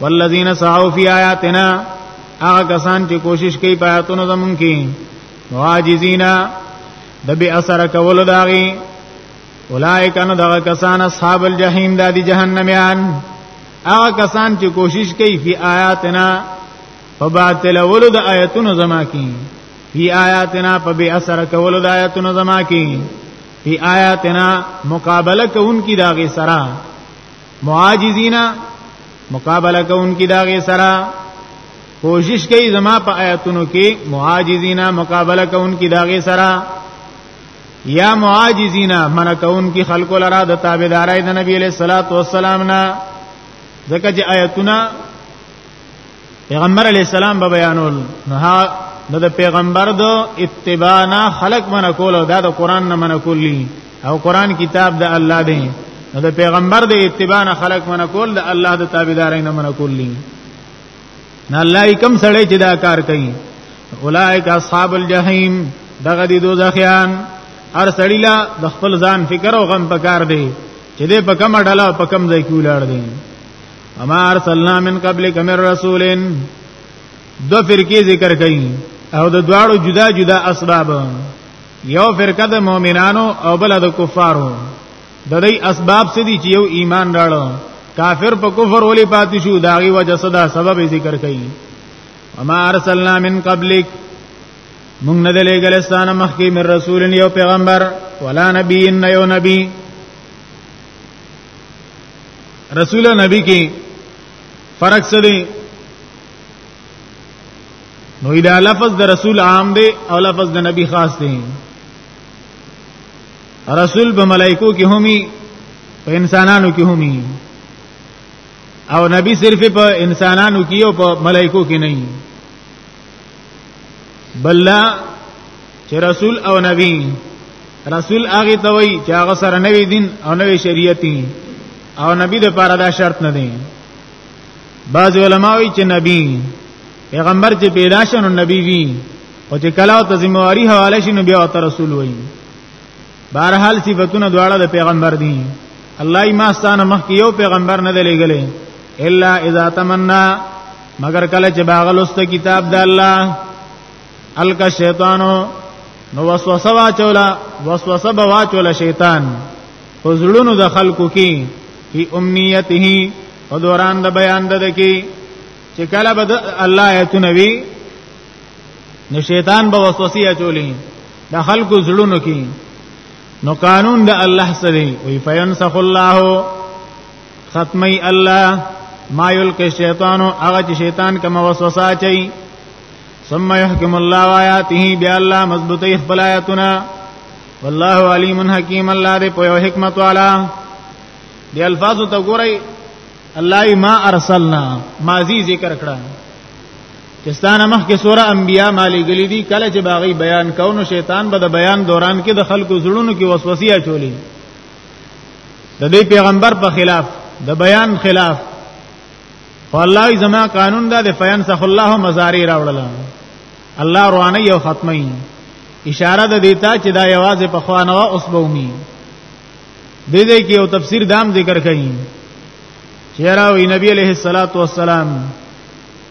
والذین سعوا فی آیاتنا هغه کسان چې کوشش کوي په آیاتونو زمونږ کې واجزینا د به اثر کول داغي اولائک ان دغه کسان اصحاب الجحیم د دې جهنميان هغه کسان چې کوشش کوي فی آیاتنا په باطل ولو د آیاتونو زما کې فی آیاتنا په به اثر کول د آیاتونو زما کې فی آیاتنا مقابله کوونکی داغي سره معاجزینا مقابله کوونکی داغه سره کوشش کوي زما په آیاتونو کې معاجزینا مقابله کوونکی داغه سره یا معاجزینا من کوونکی خلق لرا د تابعدارای د نبی علیہ الصلوۃ والسلام نه ځکه چې آیاتونه پیغمبر علی السلام به بیانول نو ها نو د پیغمبر د اتباع نه خلق من کول او د قران نه من کولی او قران کتاب د الله دی نو د پیغمبر د اتباع نه خلق من کول د الله د تابعدارین نه من کولی نه الله کوم سړی چې دا کار کوي اولائک اصحاب الجحیم دغه دی دوزخیان هر سړی لا د خپل ځان فکر او غم پکار دی چې دې په کومه ډله په کوم ځای کې ولړ دی اما ارسلنا من قبلک من رسولین دو فرقې ذکر کړي او د دواړو جدا جدا اسباب یو فرقه د مؤمنانو او بل د کفارو د دې اسباب څه دي چې یو ایمان راړو کافر په کفر ولې پاتې شو داغي وجه صدا سبب ذکر کړي اما ارسلنا من قبلک مونږ نه دلې ګلستان مخکې من رسول یو پیغمبر ولا نبی ان یو نبی رسول او نبی کې فرق څه دی نو اله لفظ د رسول عام دی او لفظ د نبی خاص دی رسول په ملائکو کې همي په انسانانو کې همي او نبی صرف په انسانانو کې او په ملائکو کې نه بل چې رسول او نبی رسول هغه ته وایي چې هغه سره نوی دین او نوی شریعت او نبی د پاره دا شرط نه دی بعض علما وایي چې نبی پیغمبر چې پیدا شنو نبی وی او چې کله او ته ذمہواری حواله شنو بیا ته رسول وایي بهرحال صفاتونه دواړه د پیغمبر دي الله ما ستانه مخ یو پیغمبر نه دی لګلې الا اذا تمنا مگر کله چې باغلوست کتاب د الله الکا شیطانو نو وسوسه واچولا وسوسه به واچولا شیطان حضورونو د خلکو کې فی امنیته او دوران د بیان د کې چې کله به الله ایتونه وی نو شیطان به وسوسه اچولې د خلکو زړونو کې نو قانون د الله سره وی فینسخ الله ختمی الله ما یلقی الشیطان هغه چې شیطان کوم وسوسه چي ثم يحكم الله آیاته بیا الله مضبوطی خپل آیاتنا والله علیم حکیم الله دې په حکمت والا دی الفاظ ته ګورئ الله ما ارسلنا ماضی ذکر کړه کستانه مخ کې سوره انبیاء مالی غلي دي کله چې باغی بیان کونو شیطان به د بیان دوران کې د خلکو زړونو کې وسوسې اچولې د دې پیغمبر په خلاف د بیان خلاف فالله زما قانون دا د فین سخ الله مزاری راوړل الله روانه یو ختمي اشاره د دیتا چې دا یوازې په خوانه او اوس بومي د دې کې یو تفسیر دام ذکر کړي چیرې نبی علیہ الصلوۃ والسلام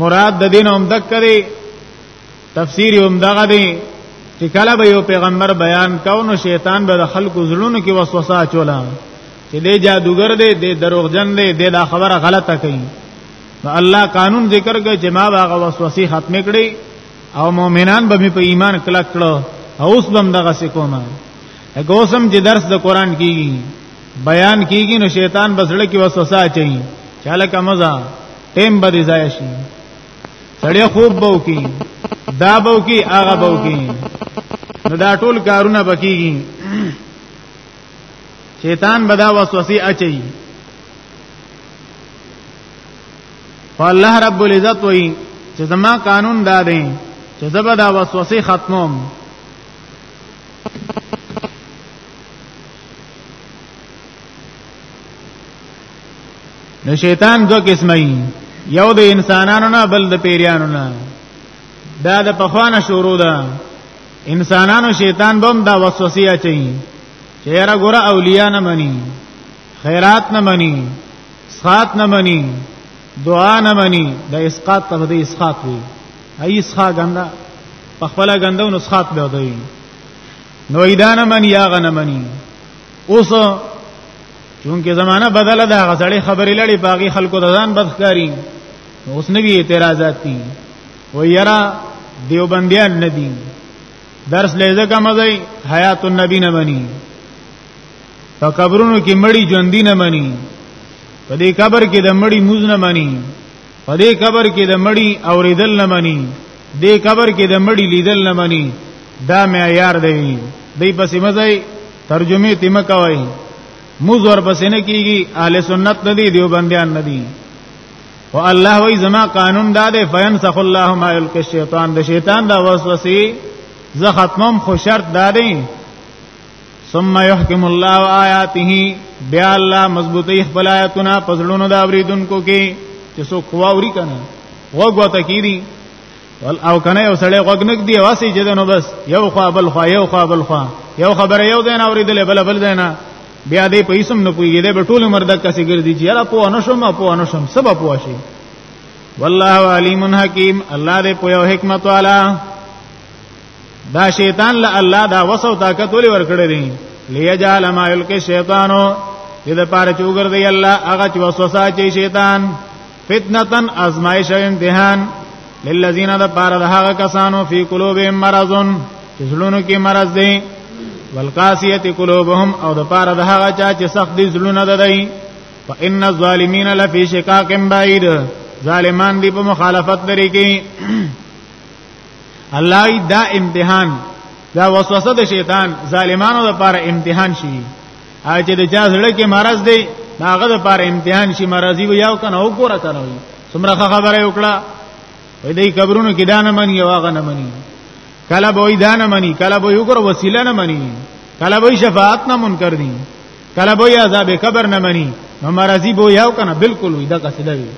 مراد د دین هم دک دی تفسیر هم دغه دی چې کله به یو پیغمبر بیان کاو نو شیطان به د خلکو زړونو کې وسوسه اچولا چې دې جادوګر دې دې دروغجن دې دې دا خبره غلطه کوي نو الله قانون ذکر کوي چې ما باغه وسوسه ختم کړي او مؤمنان به په ایمان کلک کړو او اوس بم دغه سکوما هغه اوسم چې درس د قران کیږي بیان کیږي نو شیطان بسړه کې وسوسه اچي چاله کمزه ټیم به ځای شي سړی خوب بو کی دا بو کی هغه بو کی نو دا ټول کارونه بکیږي شیطان بدا وسوسه اچي فالله رب العزت وای چې زما قانون دا دی چې زبر دا وسوسه ختموم نو شیطان دو قسمه یو د انسانانو نه بل د پیریانو نه دا د پخوانه شروع ده انسانانو شیطان بم دا وسوسه اچي چې را ګوره اولیاء نه مني خیرات نه مني سخات نه مني دعا نه مني د اسقاط ته د اسقاط وي هي اسقا غندا په خپل غندو نسخات به دوی نو ایدانه مني یا غنه مني اوس چونکه زمانہ بدله ده غسړې خبرې لړې باغی خلکو د ځان بدخکاری اوس نوی اعتراضات دي و یرا دیوبندیان ندی درس لیزه کا مزای حیات النبی نه منی په قبرونو کې مړی ژوندۍ نه منی په دې قبر کې د مړی موز نه منی په دې قبر کې د مړی اوریدل نه مني دې قبر کې د مړی لیدل نه مني دا معیار دی دې پسې مزای ترجمه تیم کوي موز ور پسې نه کیږي اهل سنت ندي دیوبندیان ندي او الله وای زما قانون دا دی فینسخ الله ما یلقی الشیطان د شیطان دا وسوسه زه ختمم خو شرط دا دی ثم يحكم الله آياته بیا الله مضبوطی خپل آیاتونه پسړونو دا اوریدونکو کې چې سو خواوري کنه وګوته کیدی ول او کنه یو سړی غوګنک دی واسي چې دنو بس یو خوا بل خوا یو خوا بل خوا یو خبره یو دین اوریدل بل بل دین بیا دې پیسم نه پویږي دې په ټول مرده کسي ګرځي چې را پوه نشم پوه نشم سبا پوه شي والله علیم حکیم الله دې په یو حکمت والا دا شیطان له الله دا وسو طاقت ولې ورکړی دی ليجعل ما يلقي الشيطان دې د پاره چې وګرځي الله هغه چې وسوسه چې شیطان فتنتن ازمایش او امتحان للذین د پاره د هغه کسانو فی قلوبهم مرض چې زړونو کې مرض دی والقاسیه قلوبهم او د پاره د هغه چا چې سخت دي زړونه ده دی فان الظالمین لفی شقاق بعید ظالمان دی په مخالفت لري کې الله دا امتحان دا وسوسه د شیطان ظالمانو لپاره امتحان شي هغه چې د چا زړه کې مرض دی هغه لپاره امتحان شي مرضی وي یو کنه وګوره کنه وي څومره خبره وکړه وې دې قبرونو کې دانه مني او هغه نه مني کله به وي دانه مني کله به یو کور وسیله نه مني کله به شفاعت نه منکر دي کله به عذاب قبر نه مني نو مرضی به یو کنه بالکل وي دا قصیده وي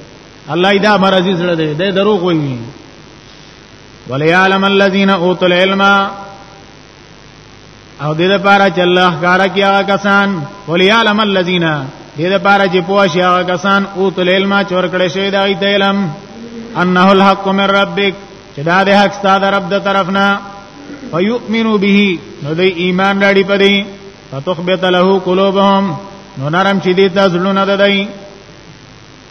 الله دا مرضی زړه دی د دروغ وي وليعلم الذين اوتوا العلم او دې لپاره چې الله کارا کیا کسان وليعلم الذين دې لپاره چې پوه شي هغه کسان اوتوا العلم چې ورکړې شوی دا ایت علم انه الحق من ربک چې دا د حق ستاسو رب د طرفنا فيؤمنوا به نو دې ایمان راړي پدې فتخبت له قلوبهم نو نرم چې دې تاسو لونه ددای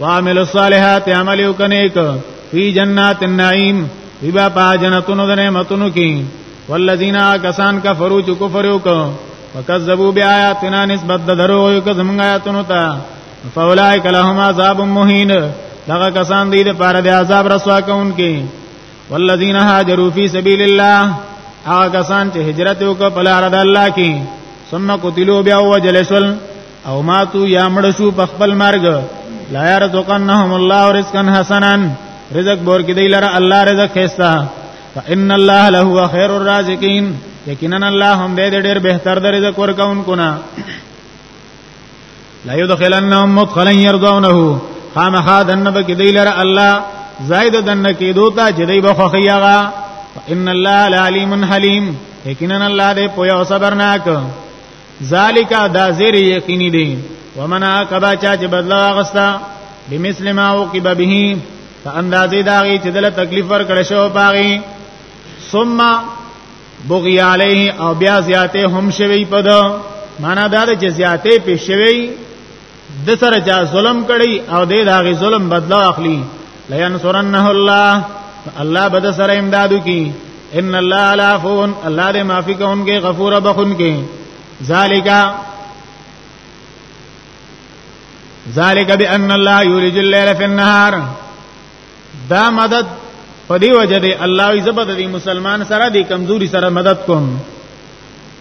وعمل الصالحات عمل وکنیک فی جنات النعیم بیا پا جنتونو د نعمتونو کې والذین کسان کفروا چې کفر وکړو وکذبوا بیااتنا نسبت د درو یو که زمونږ آیاتونو ته فاولائک لهم عذاب مهین دغه کسان دې د پاره د عذاب رسوا کوونکې والذین هاجروا فی سبیل الله هغه کسان چې هجرت وکړه په لار د الله کې ثم قتلوا بیا وجلسل او ماتو یا مړ شو په خپل مرګ لا يرزقنهم الله رزقا حسنا رزق بور کې دی لره الله رزق خستا فان الله له خير الرازقين یقینا الله هم دې ډېر بهتر د رزق ورکوونکو نه لا يدخلنهم مدخلا يرضونه خامخا دنه به کې دی لره الله زائد دنه کې دوتا چې دی بخخیغه ان الله علیم حلیم یقینا الله دې پویا او صبرناک ذالک دا زیر یقینی دی ومن عاقبا چا چې بدلا واغستا بمثل ما وقب به په اندازې دا غي چې دله تکلیف ور کړ شو پاغي ثم بغي علیه او بیا زیاته هم شوی پد معنا دا چې زیاته پې شوی د سره چا ظلم کړي او د هغه ظلم بدلا اخلي لینصرنه الله الله بد سره امدادو کی ان الله علافون الله دې معافي کوونکې غفور بخونکې ذالیکا ذالک بان الله یولج الليل فی النهار دا مدد په دی وجه دی الله عزت د مسلمان سره دی کمزوري سره مدد کوم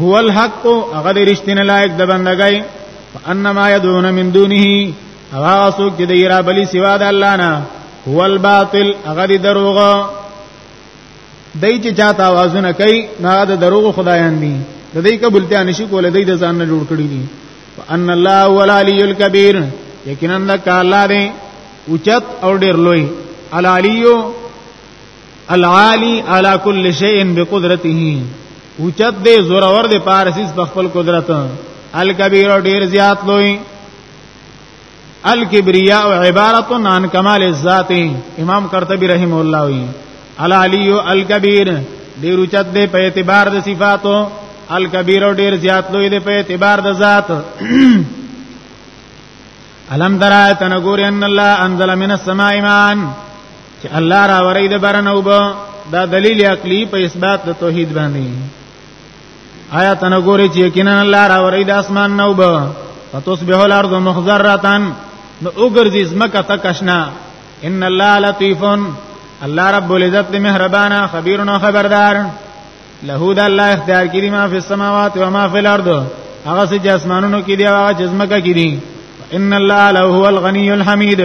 هو الحق هغه د رښتینه لایق د بندګۍ فانما يدعون من دونه هغه څوک چې د یرا بلی سوا د الله نه هو الباطل هغه د دروغ دای چې چاته आवाजونه کوي نه د دروغ خدایان دي د دې قبولته نشي کولای د ځان نه جوړ کړی دي ان الله هو العلی الکبیر یقینا الله دې اوچت او ډیر لوی العلیو العالی علی کل شیء بقدرته اوچت دې زور اور دې پارسیس په خپل قدرت الکبیر ډیر زیات لوی الکبریا او عبارت عن کمال الذات امام قرطبی رحم الله وی العلی الکبیر ډیر اوچت دې په اعتبار د صفاتو الکبیر ډیر زیات لوی دې په اعتبار د ذات الم درای تنګور ان الله انزل من السماء ماء چې الله را ورید برن او دا دلیل عقلی په اثبات د توحید باندې آیا تنګور چې یقینا الله را ورید اسمان نو به فتصبح الارض مخضرتان نو وګرځي زمکه تکشنا ان الله لطیفون الله رب العزت مهربانا خبيرنا خبردار له د الله اختیار کړي ما فی السماوات و ما فی الارض هغه سې چې اسمانونو کې دی هغه چې زمکه کې دی ان الله له هو الغنی الحمید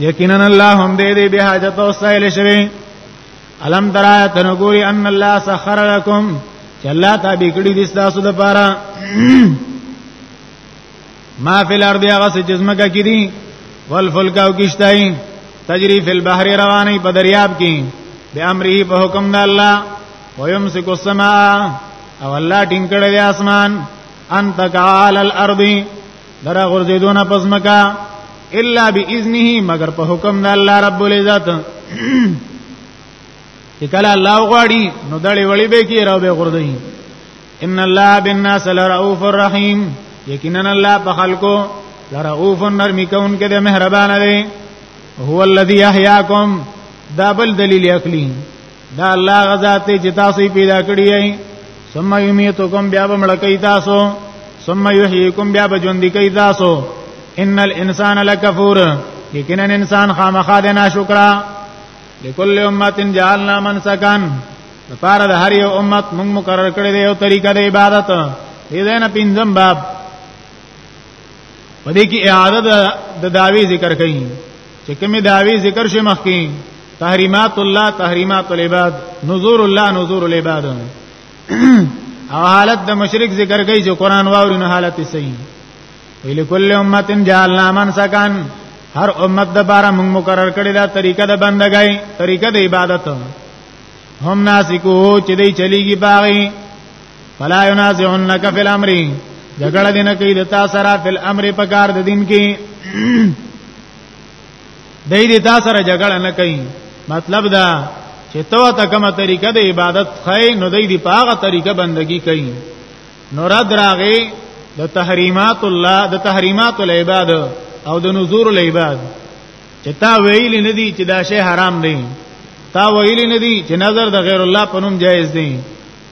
یقینا الله هم دې دې به حاجت او سائل شوی الم درا تنګوري ان الله سخر لكم چې الله تابع کړی دي تاسو د پاره ما فی الارض هغه څه چې زمکه کې دي والفلک او کشتای تجری فی البحر رواني په دریاب کې به امره په حکم د الله ويمسك السماء او الله ټینګړې د اسمان ان تکال الارض درا غرزیدون پس مکا الا باذنه مگر په حکم د الله رب العزت چې کله الله غواړي نو دړې وړې به کې راو به غردي ان الله بالناس لرؤوف الرحیم یقینا الله په خلکو لرؤوف نرمی کون کې د مهربان دی هو الذی احیاکم دا بل دلیل عقلی دا الله غزا ته چې تاسو پیدا کړی یې ثم یمیتکم بیا به مړ کوي تاسو ثم یحییکم بیا به ژوند کوي تاسو ان الانسان لکفور یقینا انسان خامخا د ناشکرا لكل امه جعلنا منسكا لپاره د هر یو امت موږ مقرر کړی دی یو طریقه د عبادت دې ده نه پنځم باب په دې کې اعاده د داوی ذکر کړي چې کومه داوی ذکر شي مخکې تحریمات الله تحریمات العباد نذور الله نذور العباد او حالت د مشرک ذکر کوي چې قران واوري نه حالت صحیح ویل کل امتن جعلنا من سکان هر امت د بارا موږ مقرر کړی دا طریقه د بندګۍ طریقه د عبادت هم ناسکو چې دی چلیږي باغی فلا ينازعنك في الامر جګړه دین کوي د تا سره په امر په کار د دین کې دای دې تا سره جګړه نه کوي مطلب دا چې تو ته کومه طریقه د عبادت خای نو دای دې په هغه طریقه بندگی کوي نو رد راغی د تحریمات الله د تحریمات العباد او د نذور العباد چې تا ویل نه دي چې دا شی حرام دی تا ویل نه دي چې نظر د غیر الله په نوم جایز دی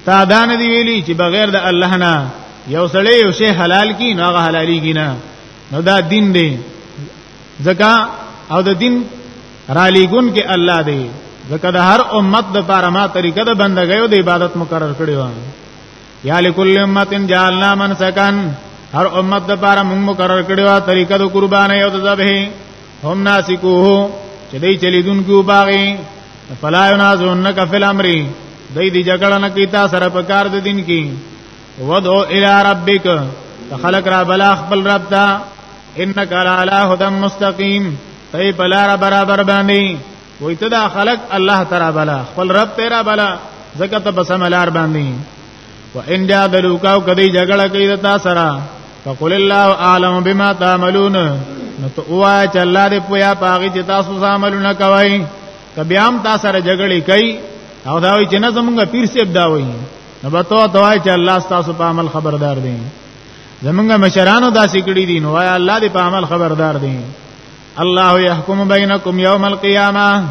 تا دا نه دی ویلي چې بغیر د الله نه یو سړی یو شی حلال کی نو هغه حلالي کی نه نو دا دین دی ځکه او د دین را لګون کې الله دی ځکه د هر امت د پاره ما طریقه د بندګیو د عبادت مقرر کړی و یا لکل امه جعلنا من سکن هر امت د پاره موږ مقرر کړو طریقه د قربانې او د ذبح هم ناسکوه چې دای چلیدون کو باغی فلا ينازعنك في الامر دای دی جګړه نه کیتا سره په کار د دین کې ودعو الى ربک خلق را بلا خپل رب ته انك على هدى مستقيم ای بلار برابر باندې وای ته دا خلق الله تعالی بلا خپل رب تیرا بلا زکه ته بس ملار باندې و ان جا دلوکاو کدی جګړه کوي د تا سره فقل الله اعلم بما تعملون نو ته وای چې الله دې پویا پاږي چې تاسو عملونه کوي کبه هم تاسو سره جګړه کوي او دا وی چې نه زمونږ پیر سیب دا وی نو به تو ته وای چې الله تاسو په عمل خبردار دی زمونږ مشرانو داسې کړی دي نو وای الله دې په عمل خبردار دی الله يحكم بينكم يوم القيامه